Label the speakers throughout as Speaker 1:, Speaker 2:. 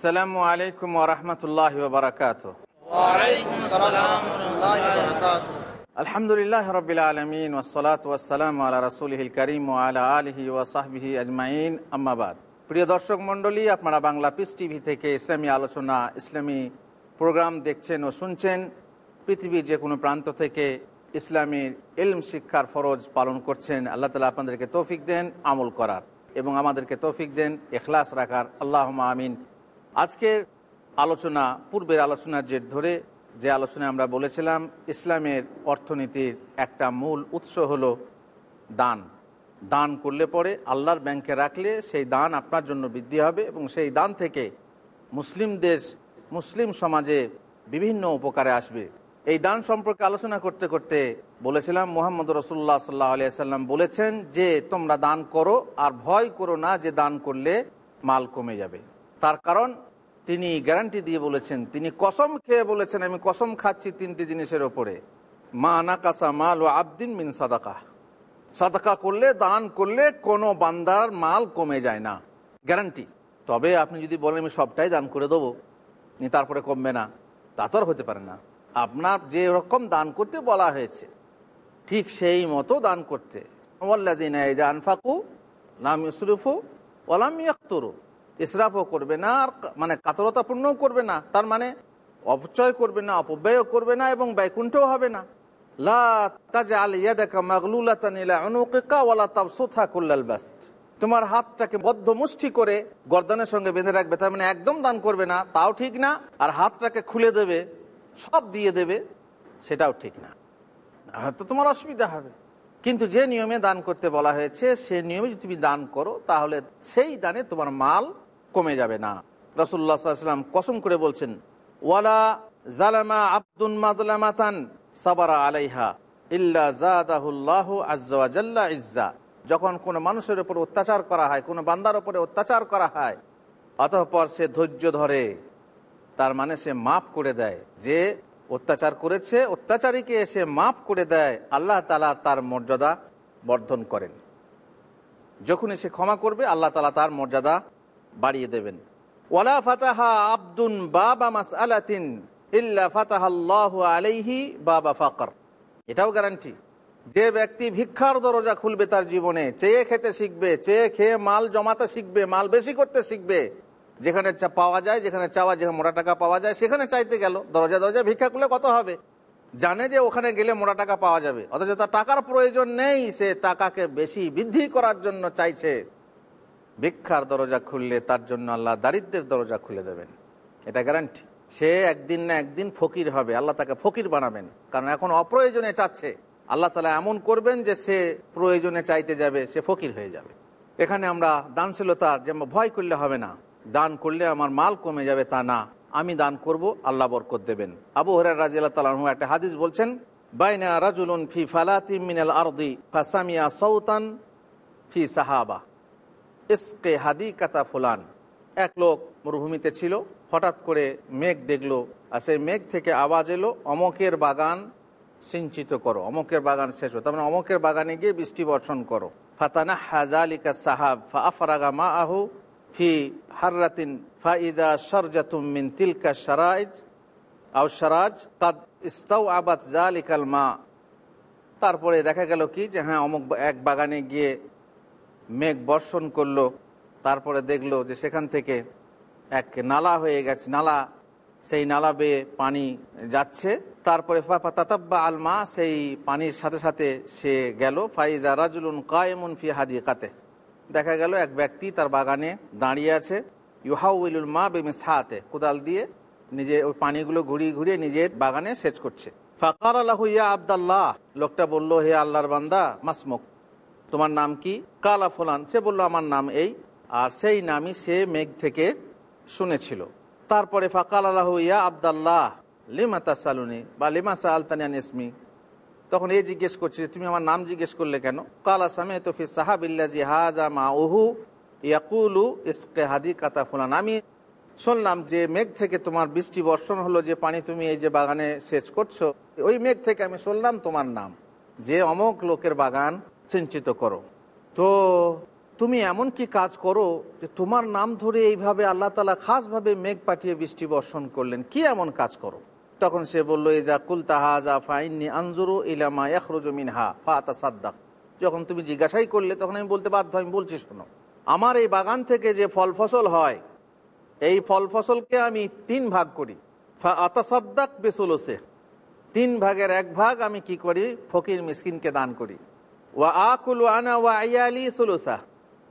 Speaker 1: আসসালামু আলাইকুম ওরহমতুল্লাহ বারকাত আলহামদুলিল্লাহ রবিল আলমিন ওসলাত ওয়াসালাম আলা রসুলহিল করিম ও আলা আলহি ওয়াসাহবিহি আজমাইন। আম্মাবাদ প্রিয় দর্শক মণ্ডলী আপনারা বাংলা পিস টিভি থেকে ইসলামী আলোচনা ইসলামী প্রোগ্রাম দেখছেন ও শুনছেন। পৃথিবীর যে কোনো প্রান্ত থেকে ইসলামীর ইলম শিক্ষার ফরজ পালন করছেন। আল্লাহ তালা আপনাদেরকে তৌফিক দেন আমল করার এবং আমাদেরকে তৌফিক দেন এখলাস রাখার। আল্লাহ আমিন। আজকের আলোচনা, পূর্বের আলোচনার জের ধরে যে আলোচনায় আমরা বলেছিলাম, ইসলামের অর্থনীতির একটা মূল উৎস হলো দান। দান করলে পরে আল্লাহর ব্যাংকে রাখলে সেই দান আপনার জন্য বৃদ্ধি হবে এবং সেই দান থেকে মুসলিম দেশ মুসলিম সমাজে বিভিন্ন উপকারে আসবে। এই দান সম্পর্কে আলোচনা করতে করতে বলেছিলাম, মোহাম্মদ রসুল্লাহ সাল্লাহ আলিয়াল্লাম বলেছেন যে, তোমরা দান করো আর ভয় করো না যে দান করলে মাল কমে যাবে। তার কারণ তিনি গ্যারান্টি দিয়ে বলেছেন, তিনি কসম খেয়ে বলেছেন, আমি কসম খাচ্ছি তিনটি জিনিসের ওপরে। মা নাকাসা মাল ও আবদিন মিন সাদাকা। সাদাকা করলে, দান করলে কোনো বান্দার মাল কমে যায় না। গ্যারান্টি। তবে আপনি যদি বলেন, আমি সবটাই দান করে দেবো তারপরে কমবে না। তা তো আর হতে পারে না। আপনার যে রকম দান করতে বলা হয়েছে, ঠিক সেই মতো দান করতে। আনফাকু নাম ইসরুফু ওলাম ইয়াক্তরু ইসরাফও করবে না, আর মানে কাতরতাপূর্ণও করবে না, তার মানে অপচয় করবে না, অপব্যয়ও করবে না এবং ব্যয়কুণ্ঠও হবে না। তোমার হাতটাকে বদ্ধ মুষ্টি করে গর্দনের সঙ্গে বেঁধে রাখবে, তার মানে একদম দান করবে না, তাও ঠিক না, আর হাতটাকে খুলে দেবে, সব দিয়ে দেবে, সেটাও ঠিক না। হয়তো তোমার অসুবিধা হবে। কিন্তু যে নিয়মে দান করতে বলা হয়েছে, সে নিয়মে যদি তুমি দান করো, তাহলে সেই দানে তোমার মাল কমে যাবে না। রসুল্লাহ সাল্লাম কসম করে বলছেন, ওয়ালা জালামা আব্দুন মাজলামাতান সাবারা আলাইহা ইল্লা আজ্জা ইজ্জা। যখন কোনো মানুষের উপর অত্যাচার করা হয়, কোনো বান্দার উপরে অত্যাচার করা হয়, অতঃপর সে ধৈর্য ধরে, তার মানে সে মাফ করে দেয়। যে অত্যাচার করেছে, অত্যাচারীকে সে মাফ করে দেয়। আল্লাহ তালা তার মর্যাদা বর্ধন করেন। যখনই সে ক্ষমা করবে, আল্লাহ তালা তার মর্যাদা বাড়িয়ে দেবেন। ওয়ালা ফাতাহা আব্দুন বাবা মাস আলাতিন ইল্লা ফাতাহাল্লাহু আলাইহি বাবা ফাকর। এটাও গ্যারান্টি যে ব্যক্তি ভিক্ষার দরজা খুলবে তার জীবনে, চেয়ে খেতে শিখবে, চেয়ে খেয়ে মাল জমাতে শিখবে, মাল বেশি করতে শিখবে, যেখানে পাওয়া যায়, যেখানে চাওয়া যেখানে মোটা টাকা পাওয়া যায়, সেখানে চাইতে গেল। দরজা দরজা ভিক্ষা করলে কত হবে? জানে যে ওখানে গেলে মোটা টাকা পাওয়া যাবে। অথচ তার টাকার প্রয়োজন নেই, সে টাকাকে বেশি বৃদ্ধি করার জন্য চাইছে। ভিক্ষার দরজা খুললে তার জন্য আল্লাহ দারিদ্রের দরজা খুলে দেবেন। এটা গ্যারান্টি সে একদিন না একদিন ফকির হবে, আল্লাহ তাকে ফকির বানাবেন। কারণ এখন অপ্রয়োজনে চাচ্ছে। আল্লাহ তালা এমন করবেন যে সে প্রয়োজনে চাইতে যাবে, সে ফকির হয়ে যাবে। এখানে আমরা দানশীলতার যে ভয় করলে হবে না। দান করলে আমার মাল কমে যাবে তা না। আমি দান করব, আল্লাহ বরকত দেবেন। আবু হরার রাজি আল্লাহ একটা হাদিস বলছেন, বাইনা রাজুলুন ফি ফালাতি মিনাল আরদি, ফাসামিয়া সৌতান ফি সাহাবা। ইসকে হাদি কাতা ফুলান। এক লোক মরুভূমিতে ছিল, হঠাৎ করে মেঘ দেখল আর সেই মেঘ থেকে আওয়াজ এলো, অমকের বাগান সিঞ্চিত করো, অমকের বাগান শেষ হো তার মানে অমকের বাগানে গিয়ে বৃষ্টি বর্ষণ করো। ফাতানা হাজালিকা সাহাব ফা আফরাগা মা আহু ফি হাররাতিন ফাইজা সরজাতুম মিন তিলকা সারাইজ আও সারাজ কাদ ইস্তাউ আবাদ জালিকাল মা। তারপরে দেখা গেল কি যে হ্যাঁ অমুক এক বাগানে গিয়ে মেঘ বর্ষণ করল, তারপরে দেখল যে সেখান থেকে এক নালা হয়ে গেছে, নালা, সেই নালা বেয়ে পানি যাচ্ছে। তারপরে তাতাব্বা আলমা সেই পানির সাথে সাথে সে গেল। ফাইজা রাজুলুন কায়েমুন ফি হাদিকাতে। দেখা গেল এক ব্যক্তি তার বাগানে দাঁড়িয়ে আছে। ইউহাউলুল মা বেমিস হাতে কোদাল দিয়ে নিজে ওই পানিগুলো ঘুরিয়ে ঘুরিয়ে নিজের বাগানে সেচ করছে। ফাকার আল্লাহ ইয়া আবদাল্লাহ, লোকটা বলল, হে আল্লাহর বান্দা, মাসমুক তোমার নাম কি? কালা ফুলান। সে বলল, আমার নাম এই। আর সেই নামই সে মেঘ থেকে শুনেছিল। তারপরে ফাকাল আল্লাহ ইয়া আবদাল্লাহ, লিমা তাসালুনি বা লিমা সা আলতানিয়ান ইসমি? তখন এই জিজ্ঞেস করছে, তুমি আমার নাম জিজ্ঞেস করলে কেন? কালা সামে তোফি সাহাবিল্লাজি হাজা মা ওহু ইয়াকুলু ইসকে হাদি কাতা ফুলান। আমি শুনলাম যে মেঘ থেকে তোমার বৃষ্টি বর্ষণ হলো, যে পানি তুমি এই যে বাগানে সেচ করছ, ওই মেঘ থেকে আমি শুনলাম তোমার নাম। যে অমক লোকের বাগান সিঞ্চিত করো। তো তুমি এমন কি কাজ করো যে তোমার নাম ধরে এইভাবে আল্লাহ তালা খাসভাবে মেঘ পাঠিয়ে বৃষ্টি বর্ষণ করলেন? কি এমন কাজ করো? তখন সে বলল এই যা কুল তাহাজা ফাইনি আনজুরু ইলামা ইয়াখরুজ মিনহা ফাতা সাদ্দাক। যখন তুমি জিজ্ঞাসাই করলে তখন আমি বলতে বাধ্য, আমি বলছি, শোনো, আমার এই বাগান থেকে যে ফল ফসল হয়, এই ফল ফসলকে আমি তিন ভাগ করি। আতাসাদ্দাক বেসুলোসে তিন ভাগের এক ভাগ আমি কি করি? ফকির মিসকিনকে দান করি। ওয়া ওয়া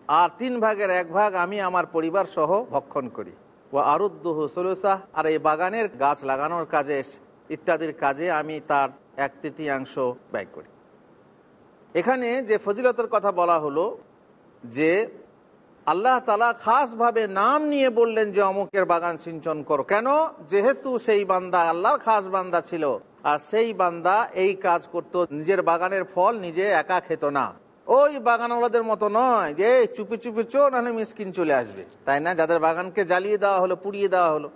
Speaker 1: আর তিন ভাগের এক ভাগ আমি আমার পরিবার সহ ভক্ষণ করি। ওয়া আরুদ্দুহ সুলুসা, আর এই বাগানের গাছ লাগানোর কাজে ইত্যাদির কাজে আমি তার এক তৃতীয়াংশ ব্যয় করি। এখানে যে ফজিলতের কথা বলা হলো, যে আল্লাহ তালা খাসভাবে নাম নিয়ে বললেন যে অমুকের বাগান সিঞ্চন করো। কেন? যেহেতু সেই বান্দা আল্লাহর খাস বান্দা ছিল। আর সেই বান্দা এই কাজ করত, নিজের বাগানের ফল নিজে একা খেত না। ওই বাগানওয়ালাদের মতো নয় যে চুপি চুপি চো, নাহলে মিসকিন চলে আসবে। তাই না? যাদের বাগানকে জ্বালিয়ে দেওয়া হলো, পুড়িয়ে দেওয়া হলো।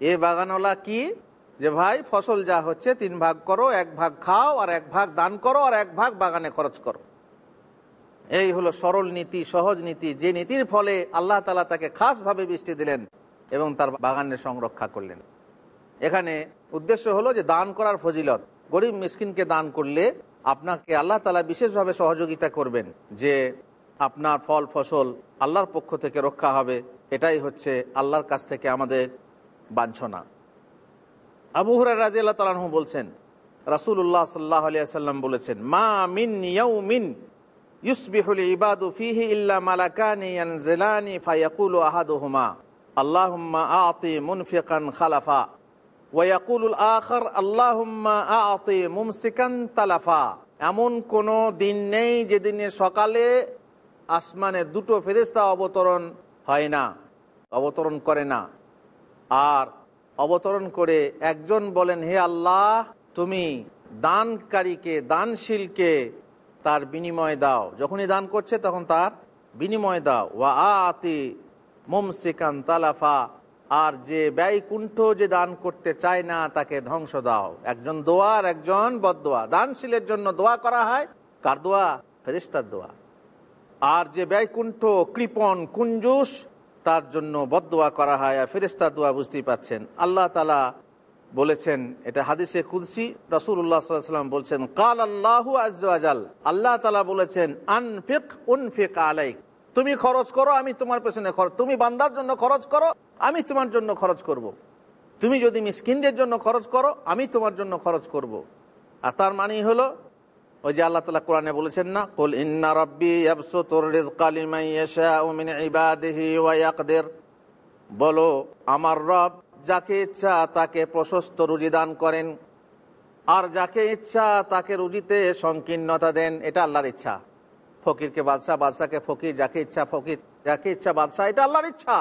Speaker 1: এ বাগানওয়ালা কি? যে, ভাই, ফসল যা হচ্ছে, তিন ভাগ করো, এক ভাগ খাও, আর এক ভাগ দান করো, আর এক ভাগ বাগানে খরচ করো। এই হলো সরল নীতি, সহজ নীতি। যে নীতির ফলে আল্লাহ তালা তাকে খাসভাবে বৃষ্টি দিলেন এবং তার বাগানের সংরক্ষা করলেন। এখানে উদ্দেশ্য হলো যে দান করার ফজিলত। গরিব মিসকিনকে দান করলে আপনাকে আল্লাহ তালা বিশেষভাবে সহযোগিতা করবেন যে আপনার ফল, ফসল আল্লাহর পক্ষ থেকে রক্ষা হবে। এটাই হচ্ছে আল্লাহর কাছ থেকে আমাদের বাঞ্ছনা। আবু হুরার রাজি আল্লাহ তালাহু বলছেন রাসুল্লাহ সাল্লাহ আলিয়া সাল্লাম বলেছেন, মা মিন মিন ইউসবিহুল ইবাদু ফিহি ইল্লা মালাকানি ইয়ানজিলানি ফায়াকুলু আহাদুহুমা। আল্লাহুম্মা আতি মুনফিকান খালাফা। মুমসিকান তালাফা। এমন কোনো দিন নেই যেদিনে সকালে আসমানে দুটো ফেরেস্তা অবতরণ হয় না, অবতরণ করে না। আর অবতরণ করে একজন বলেন, হে আল্লাহ, তুমি দানকারীকে, দানশীলকে তার বিনিময় দাও। যখনই দান করছে, তখন তার বিনিময় দাও। ওয়া আতি মুমসিকান তালাফা। আর যে ব্যয়কুণ্ঠ যে দান করতে চায় না, তাকে ধ্বংস দাও। একজন দোয়ার একজন বদোয়া দানশীলের জন্য দোয়া করা হয়। কার দোয়া? ফেরিস্তার দোয়া। আর যে ব্যয়কুণ্ঠ কৃপন কুঞ্জুস, তার জন্য বদোয়া করা হয়। আর ফেরিস্তার দোয়া বুঝতেই পাচ্ছেন। আল্লাহ তালা বলেছেন, এটা হাদিসে কুদসি। রসুল্লাহ সাল্লাম বলছেন, কাল আল্লাহ আজাল আল্লাহ তালা বলেছেন, আনফিক, উনফিক আলাইক। তুমি খরচ করো, আমি তোমার পেছনে খরচ তুমি বান্দার জন্য খরচ করো আমি তোমার জন্য খরচ করব। তুমি যদি মিসকিনদের জন্য খরচ করো, আমি তোমার জন্য খরচ করব। আর তার মানেই হলো, ওই যে আল্লাহ তালা কোরআনে বলেছেন না, কুল ইন্না রব্বি ইয়াকদের বলো, আমার রব যাকে ইচ্ছা তাকে প্রশস্ত রুজি দান করেন, আর যাকে ইচ্ছা তাকে রুজিতে সংকীর্ণতা দেন, এটা আল্লাহর ইচ্ছা ফকিরকে বাদশাহ, বাদশাহকে ফকির, যাকে ইচ্ছা ফকির, যাকে ইচ্ছা বাদশাহ, এটা আল্লাহর ইচ্ছা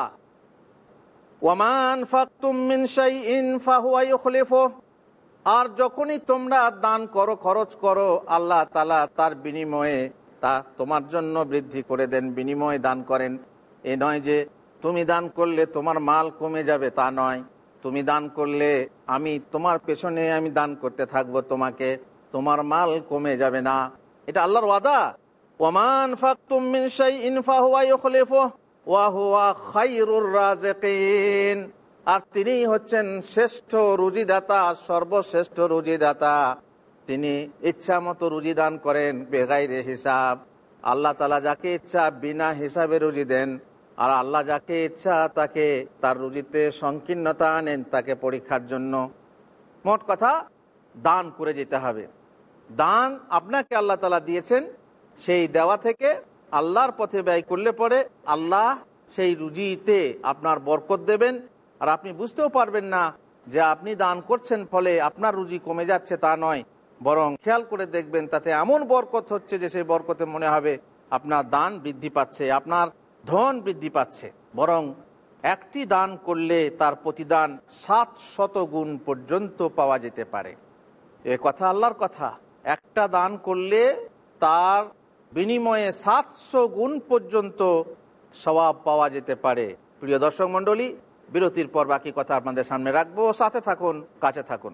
Speaker 1: আর যখনই তোমরা দান করো, খরচ করো, আল্লাহ তালা তার বিনিময়ে তা তোমার জন্য বৃদ্ধি করে দেন, বিনিময়ে দান করেন। এ নয় যে তুমি দান করলে তোমার মাল কমে যাবে, তা নয়। তুমি দান করলে আমি তোমার পেছনে আমি দান করতে থাকব তোমাকে, তোমার মাল কমে যাবে না। এটা আল্লাহর ওয়াদা। ওমান ফাকতুম মিন শাইইন ফাহুয়া ইউখলিফু। আর তিনি হচ্ছেন শ্রেষ্ঠ রুজিদাতা, সর্বশ্রেষ্ঠ রুজিদাতা। তিনি ইচ্ছা মতো রুজি দান করেন বেগাইরে হিসাব। আল্লাহ তালা যাকে ইচ্ছা বিনা হিসাবে রুজি দেন। আর আল্লাহ যাকে ইচ্ছা তাকে, তার রুজিতে সংকীর্ণতা আনেন তাকে পরীক্ষার জন্য। মোট কথা, দান করে যেতে হবে। দান আপনাকে আল্লাহ তালা দিয়েছেন, সেই দেওয়া থেকে আল্লাহর পথে ব্যয় করলে পরে আল্লাহ সেই রুজিতে আপনার বরকত দেবেন। আর আপনি বুঝতেও পারবেন না যে আপনি দান করছেন ফলে আপনার রুজি কমে যাচ্ছে তা নয়। বরং খেয়াল করে দেখবেন তাতে এমন বরকত হচ্ছে যে সেই বরকতে মনে হবে আপনার দান বৃদ্ধি পাচ্ছে, আপনার ধন বৃদ্ধি পাচ্ছে। বরং একটি দান করলে তার প্রতিদান সাত শত গুণ পর্যন্ত পাওয়া যেতে পারে। এ কথা আল্লাহর কথা। একটা দান করলে তার বিনিময়ে সাতশো গুণ পর্যন্ত স্বভাব পাওয়া যেতে পারে। প্রিয় দর্শক মণ্ডলী, বিরতির পর বাকি কথা আপনাদের সামনে রাখব। সাথে থাকুন, কাছে থাকুন।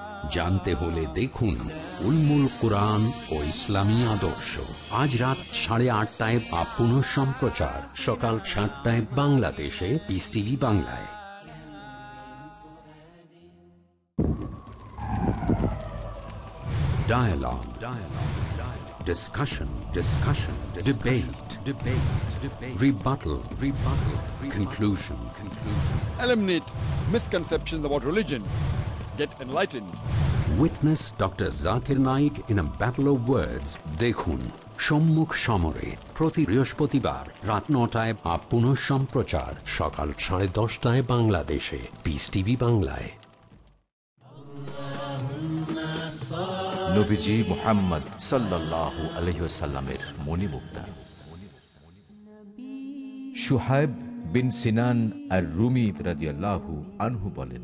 Speaker 2: জানতে হলে দেখুন উলমুল কোরআন ও ইসলামী আদর্শ আজ রাত সাড়ে আটটায় বা পুনঃ সম্প্রচার সকাল সাতটায় বাংলাদেশে পিস টিভি বাংলায় Dialogue. Dialogue. Dialogue. Discussion. Discussion. Debate. Debate. Debate. Rebuttal. Rebuttal. Rebuttal. Conclusion. Conclusion.
Speaker 3: eliminate misconceptions about religion, get enlightened.
Speaker 2: Witness Dr. Zakir Naik in a battle of words. দেখুন সম্মুখ সমরে প্রতি বৃহস্পতিবার রাত নটায় বা পুনঃ সম্প্রচার সকাল সাড়ে দশটায় বাংলাদেশে পিস টিভি বাংলায়
Speaker 4: নবীজি মোহাম্মদ সাল্লাল্লাহু আলহিসাল্লামের মণিমুক্তা সুহাইব বিন সিনান আর রুমি রাদিয়াল্লাহু আনহু বলেন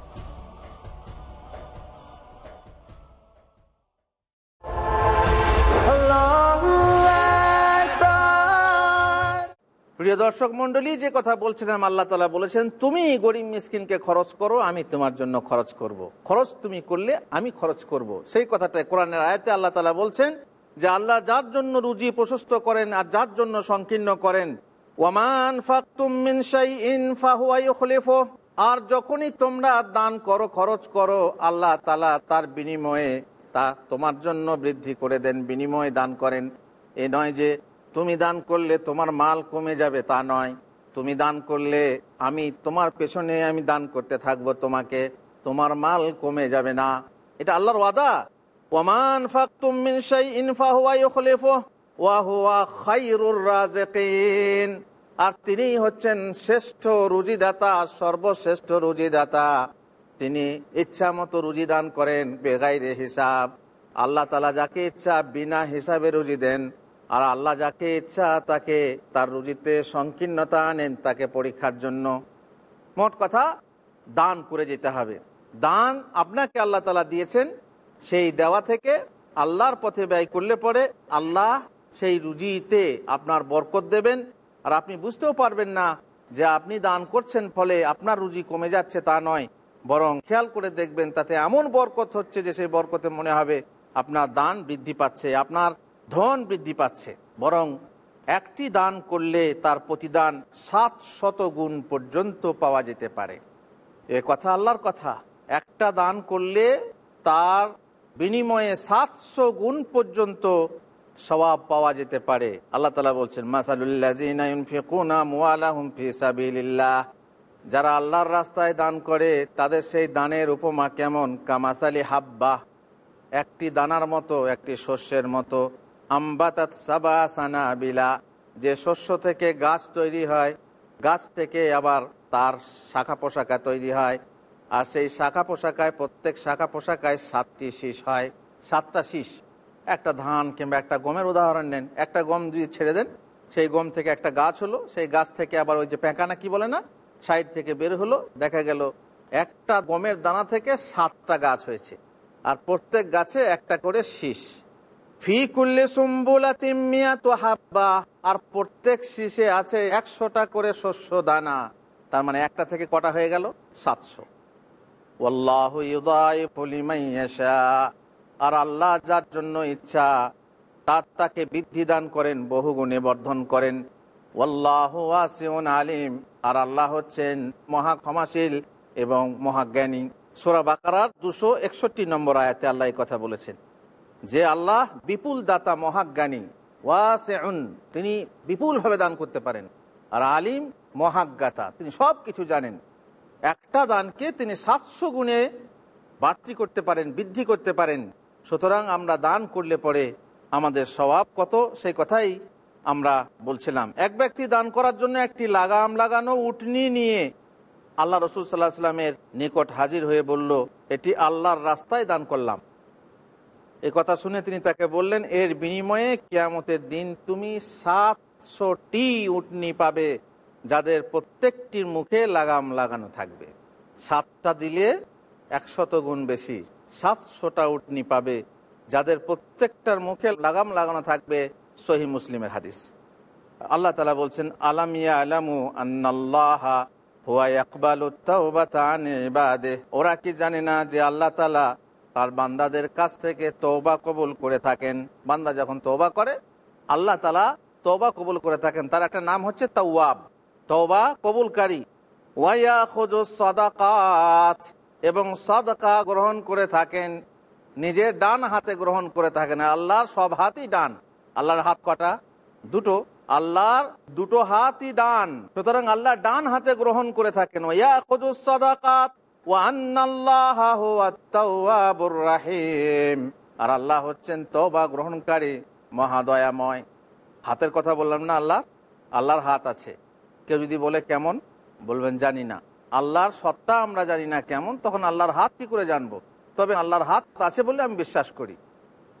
Speaker 1: প্রিয় দর্শক মন্ডলী যে কথা বলছিলাম আল্লাহ তালা বলেছেন, তুমি গরিব মিসকিনকে খরচ করো, আমি তোমার জন্য খরচ করব। খরচ তুমি করলে আমি খরচ করব। সেই কথাটা কোরআনের আয়াতে আল্লাহ তালা বলছেন যে, আল্লাহ যার জন্য রুজি প্রশস্ত করেন আর যার জন্য সংকীর্ণ করেন ওয়ামান মিন আর যখনই তোমরা দান করো, খরচ করো, আল্লাহ তালা তার বিনিময়ে তা তোমার জন্য বৃদ্ধি করে দেন, বিনিময়ে দান করেন এ নয় যে তুমি দান করলে তোমার মাল কমে যাবে, তা নয়। তুমি দান করলে আমি তোমার পেছনে আমি দান করতে থাকব তোমাকে, তোমার মাল কমে যাবে না। এটা আল্লাহর ওয়াদা। ওমান মিন হুয়া খায়রুর রাজিকিন আর তিনিই হচ্ছেন শ্রেষ্ঠ রুজিদাতা, সর্বশ্রেষ্ঠ রুজিদাতা। তিনি ইচ্ছা মতো রুজি দান করেন বেগাইরে হিসাব। আল্লাহ তালা যাকে ইচ্ছা বিনা হিসাবে রুজি দেন। আর আল্লাহ যাকে ইচ্ছা তাকে তার রুজিতে সংকীর্ণতা আনেন, তাকে পরীক্ষার জন্য। মোট কথা, দান করে যেতে হবে। দান আপনাকে আল্লাহ তালা দিয়েছেন, সেই দেওয়া থেকে আল্লাহর পথে ব্যয় করলে পরে আল্লাহ সেই রুজিতে আপনার বরকত দেবেন। আর আপনি বুঝতেও পারবেন না যে আপনি দান করছেন ফলে আপনার রুজি কমে যাচ্ছে তা নয়। বরং খেয়াল করে দেখবেন তাতে এমন বরকত হচ্ছে যে সেই বরকতে মনে হবে আপনার দান বৃদ্ধি পাচ্ছে, আপনার ধন বৃদ্ধি পাচ্ছে, বরং একটি দান করলে তার প্রতিদান সাত শত গুণ পর্যন্ত পাওয়া যেতে পারে। এ কথা আল্লাহর কথা। একটা দান করলে তার বিনিময়ে সাতশো গুণ পর্যন্ত সবাব পাওয়া যেতে পারে। আল্লাহ তালা বলছেন মাসালুল্লাহ যারা আল্লাহর রাস্তায় দান করে, তাদের সেই দানের উপমা কেমন? কামাসালি হাব্বা একটি দানার মতো, একটি শস্যের মতো। আম্বাতাত সাবা যে শস্য থেকে গাছ তৈরি হয়, গাছ থেকে আবার তার শাখা পোশাকা তৈরি হয়। আর সেই শাখা পোশাকায়, প্রত্যেক শাখা পোশাকায় সাতটি শীষ হয়। সাতটা শীষ। একটা ধান কিংবা একটা গমের উদাহরণ নেন। একটা গম যদি ছেড়ে দেন, সেই গম থেকে একটা গাছ হলো। সেই গাছ থেকে আবার ওই যে পেঁকানা কি বলে না, সাইড থেকে বের হলো। দেখা গেল একটা গমের দানা থেকে সাতটা গাছ হয়েছে। আর প্রত্যেক গাছে একটা করে শীষ। তো হাব্বা, আর প্রত্যেক শীষে আছে একশোটা করে শস্য দানা। তার মানে একটা থেকে কটা হয়ে গেল? সাতশো। আর আল্লাহ যার জন্য ইচ্ছা, তার তাকে বৃদ্ধি দান করেন, বহুগুণে বর্ধন করেন। ওয়াসিউন আলিম। আর আল্লাহ হচ্ছেন মহা ক্ষমাশীল এবং মহাজ্ঞানী। সোরা বাকারার দুশো একষট্টি নম্বর আয়াতে আল্লাহ কথা বলেছেন। যে আল্লাহ বিপুল দাতা মহাজ্ঞানী, ওয়াসেউন, তিনি বিপুলভাবে দান করতে পারেন। আর আলিম, মহাজ্ঞাতা, তিনি সব কিছু জানেন। একটা দানকে তিনি সাতশো গুণে বাড়তি করতে পারেন, বৃদ্ধি করতে পারেন। সুতরাং আমরা দান করলে পরে আমাদের স্বভাব কত, সেই কথাই আমরা বলছিলাম। এক ব্যক্তি দান করার জন্য একটি লাগাম লাগানো উটনি নিয়ে আল্লাহ রসুল সাল্লাহ সাল্লামের নিকট হাজির হয়ে বলল, এটি আল্লাহর রাস্তায় দান করলাম। এ কথা শুনে তিনি তাকে বললেন, এর বিনিময়ে কিয়ামতের দিন তুমি সাতশোটি উটনি পাবে, যাদের প্রত্যেকটির মুখে লাগাম লাগানো থাকবে। সাতটা দিলে একশত গুণ বেশি। সাতশোটা উটনি পাবে, যাদের প্রত্যেকটার মুখে লাগাম লাগানো থাকবে সহি মুসলিমের হাদিস। আল্লাহ তালা বলছেন আলামিয়া আলামু আন্নাল্লাহ ওরা কি জানে না যে আল্লাহ তালা তার বান্দাদের কাছ থেকে তৌবা কবুল করে থাকেন। বান্দা যখন তৌবা করে, আল্লাহ তালা তৌবা কবুল করে থাকেন। তার একটা নাম হচ্ছে তৌয়াব তৌবা কবুলকারী। ওয়াইয়া খোঁজ সদাকাত। এবং সদকা গ্রহণ করে থাকেন। নিজের ডান হাতে গ্রহণ করে থাকেন। আল্লাহর সব হাতই ডান। আল্লাহর হাত কটা? দুটো। আল্লাহর দুটো হাতই ডান। সুতরাং আল্লাহ ডান হাতে গ্রহণ করে থাকেন। ওয়া খোঁজ সদাকাত। রাহিম। আর আল্লাহ হচ্ছেন তবা গ্রহণকারী, মহাদয়াময়। হাতের কথা বললাম না আল্লাহ আল্লাহর হাত আছে। কেউ যদি বলে কেমন, বলবেন জানি না। আল্লাহর সত্তা আমরা জানি না কেমন, তখন আল্লাহর হাত কি করে জানব? তবে আল্লাহর হাত আছে বলে আমি বিশ্বাস করি।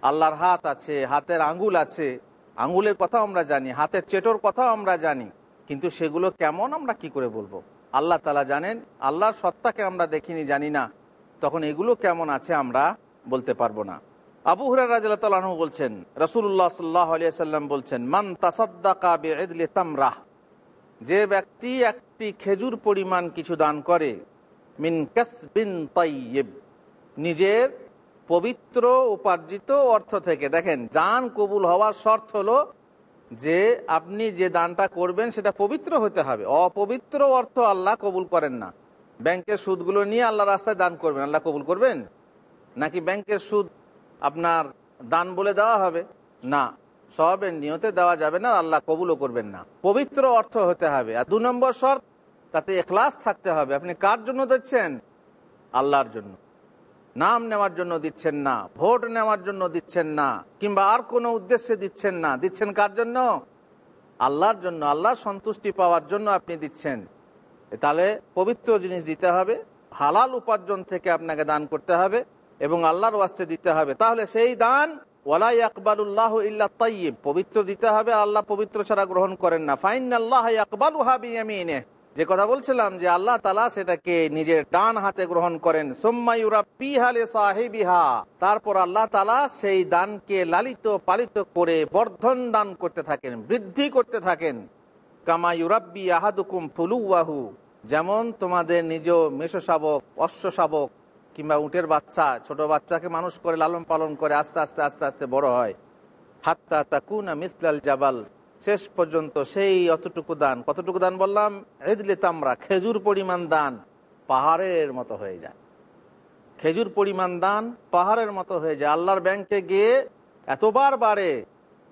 Speaker 1: আল্লাহর হাত আছে, হাতের আঙ্গুল আছে। আঙ্গুলের কথাও আমরা জানি, হাতের চেটোর কথাও আমরা জানি। কিন্তু সেগুলো কেমন আমরা কি করে বলব? আল্লাহ তালা জানেন, আল্লাহর সত্তাকে আমরা দেখিনি, জানি না। তখন এগুলো কেমন আছে আমরা বলতে পারব না। আবু হুরাহ বলছেন রসুল্লাহ সাল্লাহ সাল্লাম বলছেন, মান তাসাদ্দাকা বেদলে তামরাহ যে ব্যক্তি একটি খেজুর পরিমাণ কিছু দান করে, মিন কাসবিন তাইয়েব নিজের পবিত্র উপার্জিত অর্থ থেকে। দেখেন দান কবুল হওয়ার শর্ত হলো যে আপনি যে দানটা করবেন সেটা পবিত্র হতে হবে। অপবিত্র অর্থ আল্লাহ কবুল করেন না। ব্যাংকের সুদগুলো নিয়ে আল্লাহ রাস্তায় দান করবেন। আল্লাহ কবুল করবেন? নাকি ব্যাংকের সুদ আপনার দান বলে দেওয়া হবে? না, সবের নিয়তে দেওয়া যাবে না, আল্লাহ কবুলও করবেন না। পবিত্র অর্থ হতে হবে। আর দু নম্বর শর্ত, তাতে এখলাস থাকতে হবে। আপনি কার জন্য দিচ্ছেন? আল্লাহর জন্য। নাম নেওয়ার জন্য দিচ্ছেন না, ভোট নেওয়ার জন্য দিচ্ছেন না, কিংবা আর কোনো উদ্দেশ্যে দিচ্ছেন না। দিচ্ছেন কার জন্য? আল্লাহর জন্য। আল্লাহর সন্তুষ্টি পাওয়ার জন্য আপনি দিচ্ছেন। তাহলে পবিত্র জিনিস দিতে হবে, হালাল উপার্জন থেকে আপনাকে দান করতে হবে এবং আল্লাহর ওয়াস্তে দিতে হবে। তাহলে সেই দান ওয়ালাই আকবালুল্লাহ ইল্লা তাইয়িব পবিত্র দিতে হবে, আল্লাহ পবিত্র ছাড়া গ্রহণ করেন না। ফাইন আল্লাহ আকবালু হাবিয়ামিনে যে কথা বলছিলাম যে আল্লাহ তালা সেটাকে নিজের ডান হাতে গ্রহণ করেন। সাহেবিহা তারপর আল্লাহ তালা সেই দানকে লালিত পালিত করে বর্ধন দান করতে থাকেন, বৃদ্ধি করতে থাকেন। কামায়ুরাব্বি আহাদুকুম ফুলুয়াহু যেমন তোমাদের নিজ মেষো শাবক, অশ্ব শাবক কিংবা উটের বাচ্চা, ছোট বাচ্চাকে মানুষ করে লালন পালন করে আস্তে আস্তে আস্তে আস্তে বড় হয়। হাত্তা তাকুনা মিসলাল জাবাল। শেষ পর্যন্ত সেই অতটুকু দান। কতটুকু দান বললাম? রেদলে তামরা, খেজুর পরিমাণ দান পাহাড়ের মতো হয়ে যায়। খেজুর পরিমাণ দান পাহাড়ের মতো হয়ে যায়। আল্লাহর ব্যাংকে গিয়ে এতবার বাড়ে,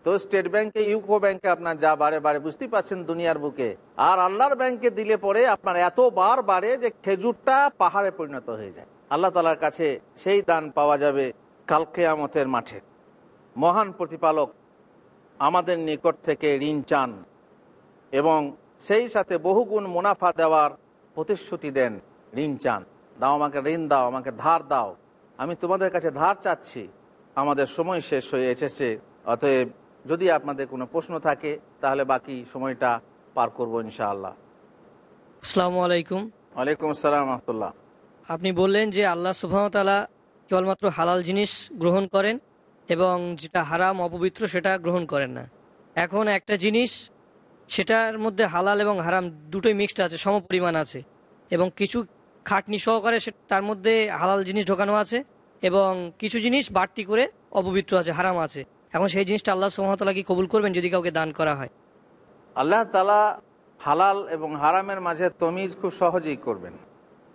Speaker 1: তো স্টেট ব্যাংকে, ইউকো ব্যাংকে আপনার যা বাড়ে বাড়ে। বুঝতেই পারছেন দুনিয়ার বুকে। আর আল্লাহর ব্যাংকে দিলে পরে আপনার এতবার বাড়ে যে খেজুরটা পাহাড়ে পরিণত হয়ে যায়। আল্লাহ তালার কাছে সেই দান পাওয়া যাবে কালকেয়ামতের মাঠে। মহান প্রতিপালক আমাদের নিকট থেকে ঋণ চান এবং সেই সাথে বহুগুণ মুনাফা দেওয়ার প্রতিশ্রুতি দেন ঋণ চান। দাও আমাকে ঋণ দাও আমাকে ধার দাও। আমি তোমাদের কাছে ধার চাচ্ছি। আমাদের সময় শেষ হয়ে এসেছে। অতএব যদি আপনাদের কোনো প্রশ্ন থাকে তাহলে বাকি সময়টা পার করব ইনশাআল্লাহ।
Speaker 5: আসসালামু আলাইকুম।
Speaker 1: ওয়ালাইকুম আসসালাম রহমতুল্লাহ।
Speaker 5: আপনি বললেন যে আল্লাহ সুবাহতালা কেবলমাত্র হালাল জিনিস গ্রহণ করেন। এবং যেটা হারাম, অপবিত্র, সেটা গ্রহণ করেন না। এখন একটা জিনিস, সেটার মধ্যে হালাল এবং হারাম দুটোই মিক্সড আছে, সমপরিমাণ আছে। এবং কিছু খাটনি সহকারে সে, তার মধ্যে হালাল জিনিস ঢোকানো আছে এবং কিছু জিনিস বাড়তি করে অপবিত্র আছে, হারাম আছে। এখন সেই জিনিসটা আল্লাহ সুহামতাল্লাহ কি কবুল করবেন যদি কাউকে দান করা হয়?
Speaker 1: আল্লাহ তালা হালাল এবং হারামের মাঝে তমিজ খুব সহজেই করবেন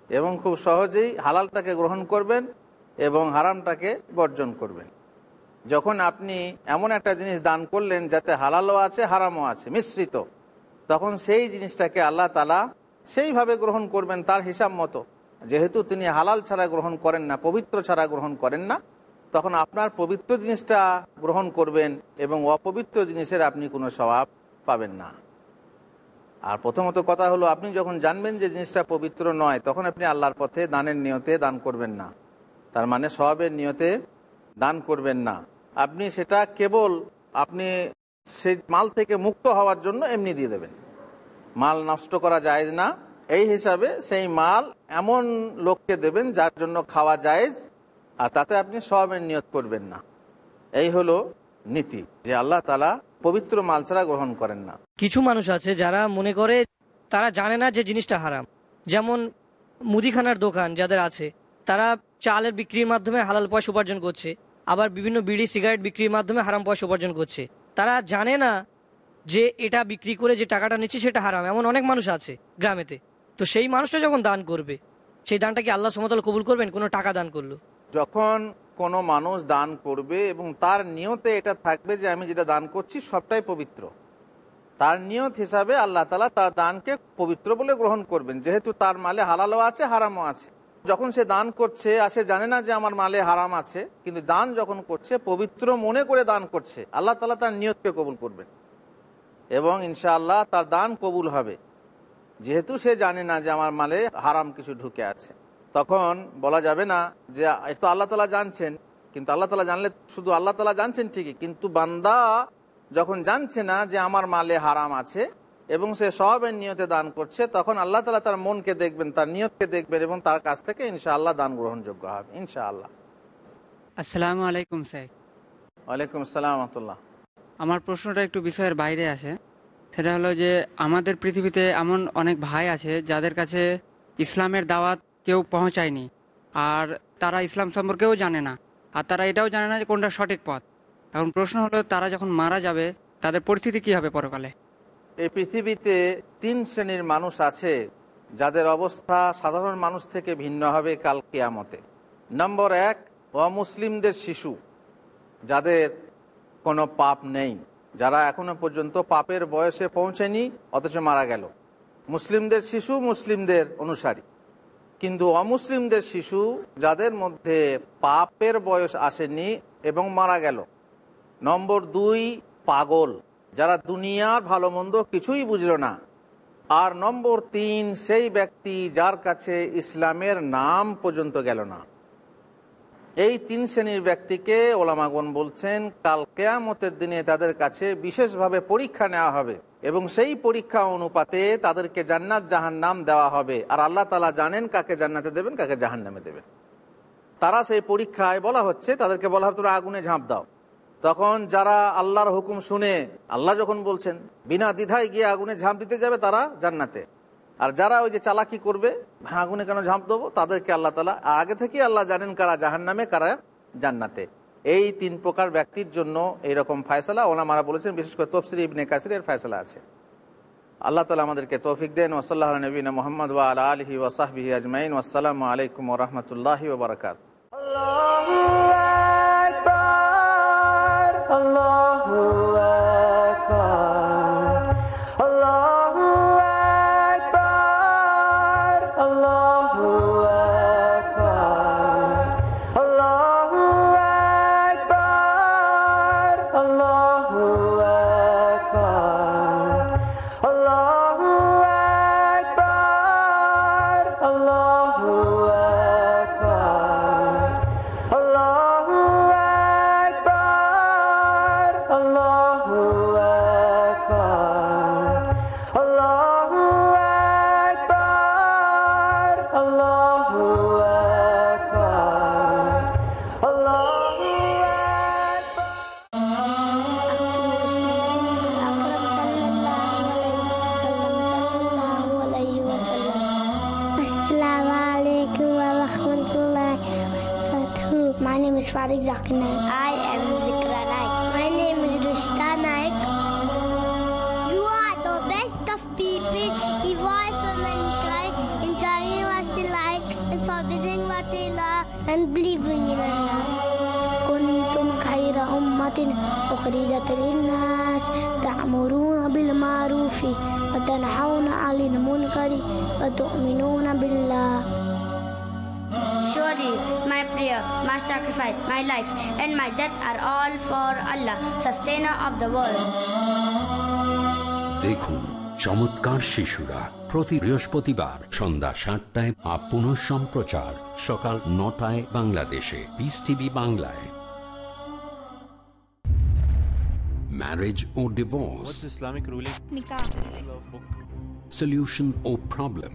Speaker 1: এবং খুব সহজেই হালালটাকে গ্রহণ করবেন এবং হারামটাকে বর্জন করবেন। যখন আপনি এমন একটা জিনিস দান করলেন যাতে হালালও আছে, হারামও আছে, মিশ্রিত, তখন সেই জিনিসটাকে আল্লাহ তালা সেইভাবে গ্রহণ করবেন তার হিসাব মতো। যেহেতু তিনি হালাল ছাড়া গ্রহণ করেন না, পবিত্র ছাড়া গ্রহণ করেন না, তখন আপনার পবিত্র জিনিসটা গ্রহণ করবেন এবং অপবিত্র জিনিসের আপনি কোনো স্বভাব পাবেন না। আর প্রথমত কথা হলো, আপনি যখন জানবেন যে জিনিসটা পবিত্র নয়, তখন আপনি আল্লাহর পথে দানের নিয়তে দান করবেন না। তার মানে স্বভাবের নিয়তে দান করবেন না। আপনি সেটা কেবল আপনি সেই মাল থেকে মুক্ত হওয়ার জন্য এমনি দিয়ে দেবেন। মাল নষ্ট করা যায় না। এই হিসাবে সেই মাল এমন লোককে দেবেন যার জন্য খাওয়া জায়েজ, আর তাতে আপনি সবের নিয়ত করবেন না। এই হলো নীতি, যে আল্লাহ তালা পবিত্র মাল ছাড়া গ্রহণ করেন না।
Speaker 5: কিছু মানুষ আছে যারা মনে করে তারা জানে না যে জিনিসটা হারাম। যেমন মুদিখানার দোকান যাদের আছে, তারা চালের বিক্রির মাধ্যমে হালাল পয়সা উপার্জন করছে। আবার বিভিন্ন বিড়ি, সিগারেট বিক্রির মাধ্যমে হারাম পয়সা উপার্জন করছে। তারা জানে না যে এটা বিক্রি করে যে টাকাটা নিচ্ছে সেটা হারাম, এমন অনেক মানুষ আছে গ্রামেতে। তো সেই মানুষটা যখন দান করবে, সেই দানটা কি আল্লাহ সমতল কবুল করবেন? কোনো টাকা দান করল?
Speaker 1: যখন কোনো মানুষ দান করবে এবং তার নিয়তে এটা থাকবে যে আমি যেটা দান করছি সবটাই পবিত্র, তার নিয়ত হিসাবে আল্লাহ তালা তার দানকে পবিত্র বলে গ্রহণ করবেন। যেহেতু তার মালে হালালও আছে, হারামও আছে। যখন সে দান করছে আর সে জানে না যে আমার মালে হারাম আছে, কিন্তু দান যখন করছে, পবিত্র মনে করে দান করছে, আল্লাহ তালা তার নিয়তকে কবুল করবেন। এবং ইনশাআল্লাহ তার দান কবুল হবে। যেহেতু সে জানে না যে আমার মালে হারাম কিছু ঢুকে আছে। তখন বলা যাবে না যে তো আল্লাহ তালা জানছেন, কিন্তু আল্লাহ তালা জানলে শুধু আল্লাহ তালা জানছেন ঠিকই, কিন্তু বান্দা যখন জানছে না যে আমার মালে হারাম আছে এবং সে সবের নিয়তে দান করছে তখন আল্লাহ তালা তার মনকে দেখবেন তার নিয়তকে দেখবেন এবং তার কাছ থেকে ইনশাআল্লাহ দান গ্রহণযোগ্য হবে ইনশাআল্লাহ।
Speaker 6: আসসালামু আলাইকুম স্যার।
Speaker 1: ওয়ালাইকুম আসসালাম রহমতুল্লাহ।
Speaker 6: আমার প্রশ্নটা একটু বিষয়ের বাইরে আছে সেটা হলো যে আমাদের পৃথিবীতে এমন অনেক ভাই আছে যাদের কাছে ইসলামের দাওয়াত কেউ পৌঁছায়নি আর তারা ইসলাম সম্পর্কেও জানে না আর তারা এটাও জানে না যে কোনটা সঠিক পথ। এখন প্রশ্ন হলো তারা যখন মারা যাবে তাদের পরিস্থিতি কী হবে পরকালে?
Speaker 1: এই পৃথিবীতে তিন শ্রেণির মানুষ আছে, যাদের অবস্থা সাধারণ মানুষ থেকে ভিন্ন হবে কাল কেয়ামতে। নম্বর এক, অমুসলিমদের শিশু, যাদের কোনো পাপ নেই, যারা এখনও পর্যন্ত পাপের বয়সে পৌঁছেনি, অথচ মারা গেল। মুসলিমদের শিশু মুসলিমদের অনুসারী। কিন্তু অমুসলিমদের শিশু, যাদের মধ্যে পাপের বয়স আসেনি এবং মারা গেল। নম্বর দুই, পাগল। যারা দুনিয়ার ভালো মন্দ কিছুই বুঝল না। আর নম্বর তিন, সেই ব্যক্তি যার কাছে ইসলামের নাম পর্যন্ত গেল না। এই তিন শ্রেণির ব্যক্তিকে ওলামাগন বলছেন, কাল কেয়ামতের দিনে তাদের কাছে বিশেষভাবে পরীক্ষা নেওয়া হবে এবং সেই পরীক্ষা অনুপাতে তাদেরকে জান্নাত জাহান নাম দেওয়া হবে। আর আল্লাহ তালা জানেন কাকে জান্নাতে দেবেন, কাকে জাহান নামে দেবেন। তারা সেই পরীক্ষায় বলা হচ্ছে, তাদেরকে বলা হবে তোরা আগুনে ঝাঁপ দাও। তখন যারা আল্লাহর হুকুম শুনে, আল্লাহ যখন বলছেন, বিনা দ্বিধায় গিয়ে আগুনে ঝাঁপ দিতে যাবে তারা জান্নাতে। আর যারা ওই যে চালাকি করবে হ্যাঁ আগুনে কেন ঝাঁপ দেবো? তাদেরকে আল্লাহ তালা আগে থেকেই আল্লাহ জানেন কারা জাহান নামে কারা জান্নাতে। এই তিন প্রকার ব্যক্তির জন্য এইরকম ফায়সালা ওনামারা বলেছেন, বিশেষ করে তফসির ইবনে কাসিরের ফায়সালা আছে। আল্লাহ তালা আমাদেরকে তৌফিক দেন ওসল্লাহ নবীন মোহাম্মদ ওয়া আলা আলহি ওসাহবিহি আজমাইন। আসসালামু আলাইকুম রহমতুল্লাহি ওবরাকাত
Speaker 7: Allahu
Speaker 8: My name is Farid Zakir Naik. I am Zikra Naik. My name is Rushta Naik. You are the best of people, evolve for mankind, in telling what they like, and forbidding what they love, and believing in Allah. كنتم خير أمة أخرجت للناس تأمرون بالمعروف وتنحون عن المنكر وتؤمنون بالله
Speaker 9: Surely my prayer, my sacrifice, my life, and my death are all for Allah, sustainer of the world.
Speaker 2: দেখুন চমৎকার শিশুরা প্রতি বৃহস্পতিবার সন্ধ্যা সাতটায় up পুনঃ সম্প্রচার সকাল নটায় বাংলাদেশে পিস টিভি বাংলায় marriage O divorce
Speaker 10: What's Islamic ruling?
Speaker 2: solution or problem